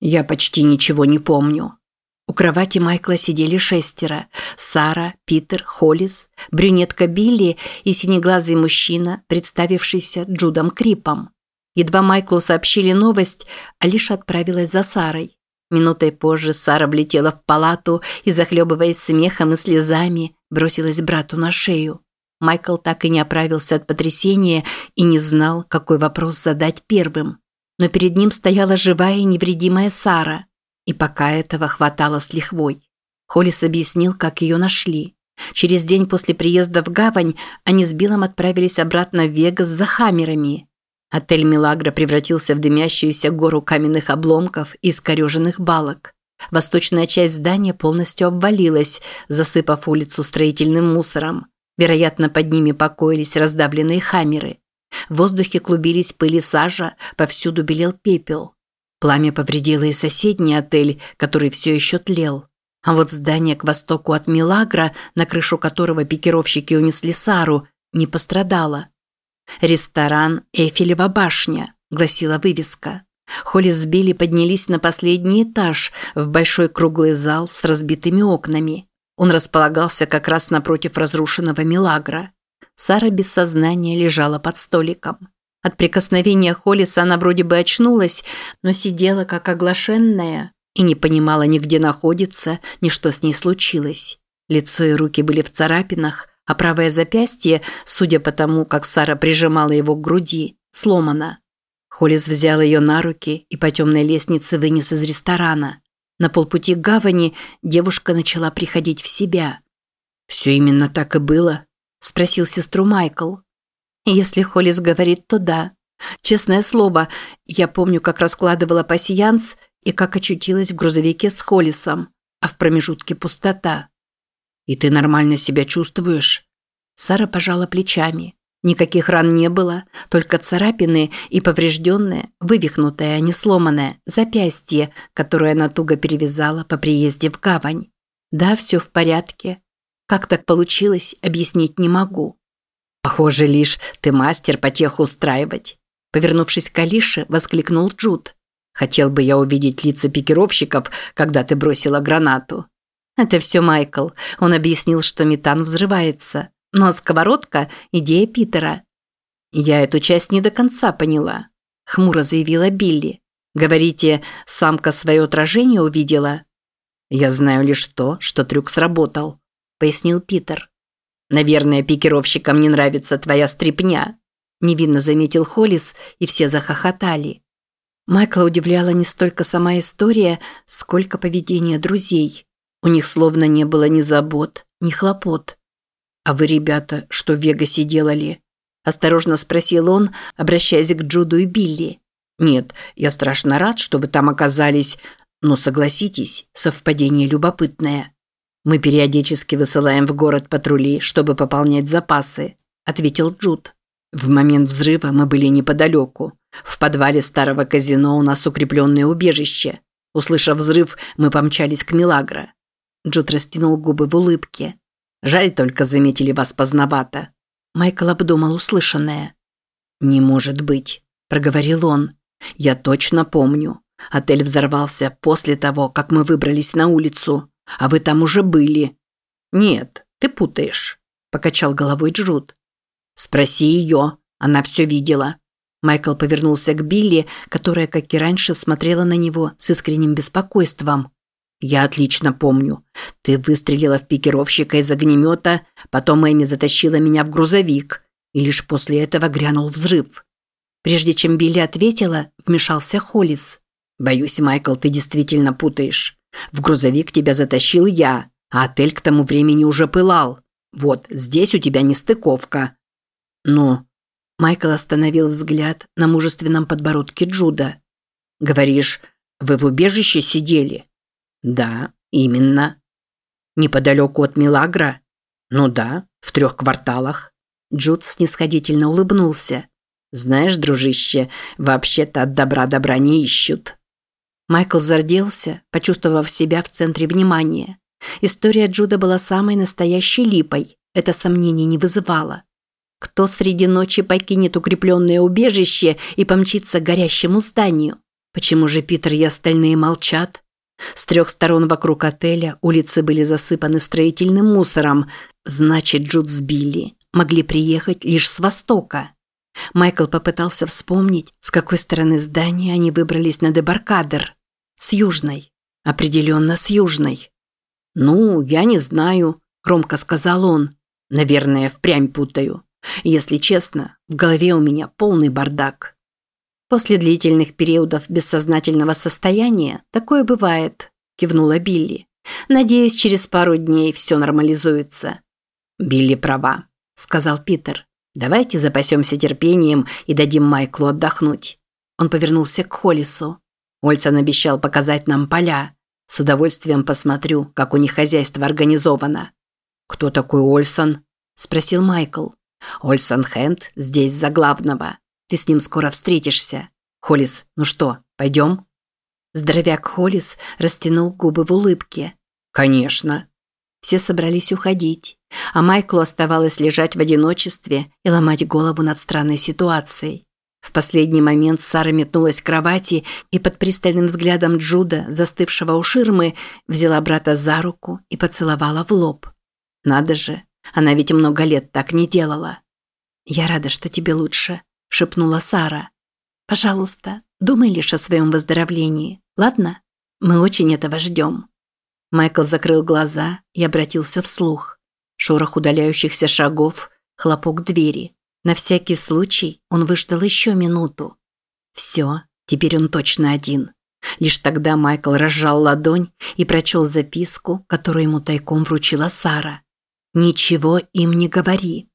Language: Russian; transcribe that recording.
Я почти ничего не помню. У кровати Майкла сидели шестеро. Сара, Питер, Холлис, брюнетка Билли и синеглазый мужчина, представившийся Джудом Крипом. Едва Майклу сообщили новость, Алиша отправилась за Сарой. Минутой позже Сара влетела в палату и, захлебываясь смехом и слезами, бросилась брату на шею. Майкл так и не оправился от потрясения и не знал, какой вопрос задать первым. Но перед ним стояла живая и невредимая Сара. И пока этого хватало с лихвой. Холлис объяснил, как ее нашли. Через день после приезда в гавань они с Биллом отправились обратно в Вегас за хаммерами. Отель «Милагра» превратился в дымящуюся гору каменных обломков и искореженных балок. Восточная часть здания полностью обвалилась, засыпав улицу строительным мусором. Вероятно, под ними покоились раздавленные хаммеры. В воздухе клубились пыли сажа, повсюду белел пепел. Пламя повредило и соседний отель, который все еще тлел. А вот здание к востоку от Милагра, на крышу которого пикировщики унесли Сару, не пострадало. «Ресторан Эйфелева башня», – гласила вывеска. Холли с Билли поднялись на последний этаж, в большой круглый зал с разбитыми окнами. Он располагался как раз напротив разрушенного Милагра. Сара без сознания лежала под столиком. От прикосновения Холлиса она вроде бы очнулась, но сидела как оглашенная и не понимала ни где находится, ни что с ней случилось. Лицо и руки были в царапинах, а правое запястье, судя по тому, как Сара прижимала его к груди, сломано. Холлис взял ее на руки и по темной лестнице вынес из ресторана. На полпути к гавани девушка начала приходить в себя. «Все именно так и было?» – спросил сестру Майкл. «Если Холлис говорит, то да. Честное слово, я помню, как раскладывала пасьянс и как очутилась в грузовике с Холлисом, а в промежутке пустота. И ты нормально себя чувствуешь?» Сара пожала плечами. Никаких ран не было, только царапины и поврежденное, вывихнутое, а не сломанное, запястье, которое она туго перевязала по приезде в гавань. Да, все в порядке. Как так получилось, объяснить не могу. Похоже, лишь ты мастер потеху устраивать. Повернувшись к Алише, воскликнул Джуд. Хотел бы я увидеть лица пикировщиков, когда ты бросила гранату. Это все Майкл. Он объяснил, что метан взрывается. Но сковородка – идея Питера. Я эту часть не до конца поняла, хмуро заявила Билли. Говорите, самка свое отражение увидела? Я знаю лишь то, что трюк сработал, пояснил Питер. Наверное, пикировщикам не нравится твоя стрипня, невинно заметил Холлис, и все захохотали. Майкла удивляла не столько сама история, сколько поведение друзей. У них словно не было ни забот, ни хлопот. «А вы, ребята, что в Вегасе делали?» – осторожно спросил он, обращаясь к Джуду и Билли. «Нет, я страшно рад, что вы там оказались, но согласитесь, совпадение любопытное. Мы периодически высылаем в город патрули, чтобы пополнять запасы», – ответил Джуд. В момент взрыва мы были неподалеку. В подвале старого казино у нас укрепленное убежище. Услышав взрыв, мы помчались к Милагро. Джуд растянул губы в улыбке. Жаль только заметили вас поздновато. Майкл обдумал услышанное. Не может быть, проговорил он. Я точно помню. Отель взорвался после того, как мы выбрались на улицу, а вы там уже были. Нет, ты путаешь, покачал головой Джуд. Спроси ее, она все видела. Майкл повернулся к Билли, которая, как и раньше, смотрела на него с искренним беспокойством. «Я отлично помню. Ты выстрелила в пикировщика из огнемета, потом Эми затащила меня в грузовик, и лишь после этого грянул взрыв». Прежде чем Билли ответила, вмешался Холлис. «Боюсь, Майкл, ты действительно путаешь. В грузовик тебя затащил я, а отель к тому времени уже пылал. Вот, здесь у тебя нестыковка». «Ну?» Майкл остановил взгляд на мужественном подбородке Джуда. «Говоришь, вы в убежище сидели?» Да, именно. Неподалеку от Милагра? Ну да, в трех кварталах. Джуд снисходительно улыбнулся. Знаешь, дружище, вообще-то от добра добра не ищут. Майкл зарделся, почувствовав себя в центре внимания. История Джуда была самой настоящей липой. Это сомнений не вызывало. Кто среди ночи покинет укрепленное убежище и помчится к горящему зданию? Почему же Питер и остальные молчат? С трех сторон вокруг отеля улицы были засыпаны строительным мусором, значит, Джуд с Билли могли приехать лишь с востока. Майкл попытался вспомнить, с какой стороны здания они выбрались на дебаркадер. С южной. Определенно с южной. «Ну, я не знаю», – громко сказал он. «Наверное, впрямь путаю. Если честно, в голове у меня полный бардак». «После длительных периодов бессознательного состояния такое бывает», – кивнула Билли. «Надеюсь, через пару дней все нормализуется». «Билли права», – сказал Питер. «Давайте запасемся терпением и дадим Майклу отдохнуть». Он повернулся к Холлису. Ольсон обещал показать нам поля. С удовольствием посмотрю, как у них хозяйство организовано. «Кто такой Ольсон?» – спросил Майкл. «Ольсон Хэнд здесь за главного. Ты с ним скоро встретишься. Холлис, ну что, пойдем?» Здоровяк Холлис растянул губы в улыбке. «Конечно». Все собрались уходить, а Майклу оставалось лежать в одиночестве и ломать голову над странной ситуацией. В последний момент Сара метнулась к кровати и под пристальным взглядом Джуда, застывшего у ширмы, взяла брата за руку и поцеловала в лоб. Надо же, она ведь много лет так не делала. «Я рада, что тебе лучше», – шепнула Сара. «Пожалуйста, думай лишь о своем выздоровлении, ладно? Мы очень этого ждем». Майкл закрыл глаза и обратился вслух. Шорох удаляющихся шагов, хлопок двери – на всякий случай он выждал еще минуту. Все, теперь он точно один. Лишь тогда Майкл разжал ладонь и прочел записку, которую ему тайком вручила Сара. «Ничего им не говори.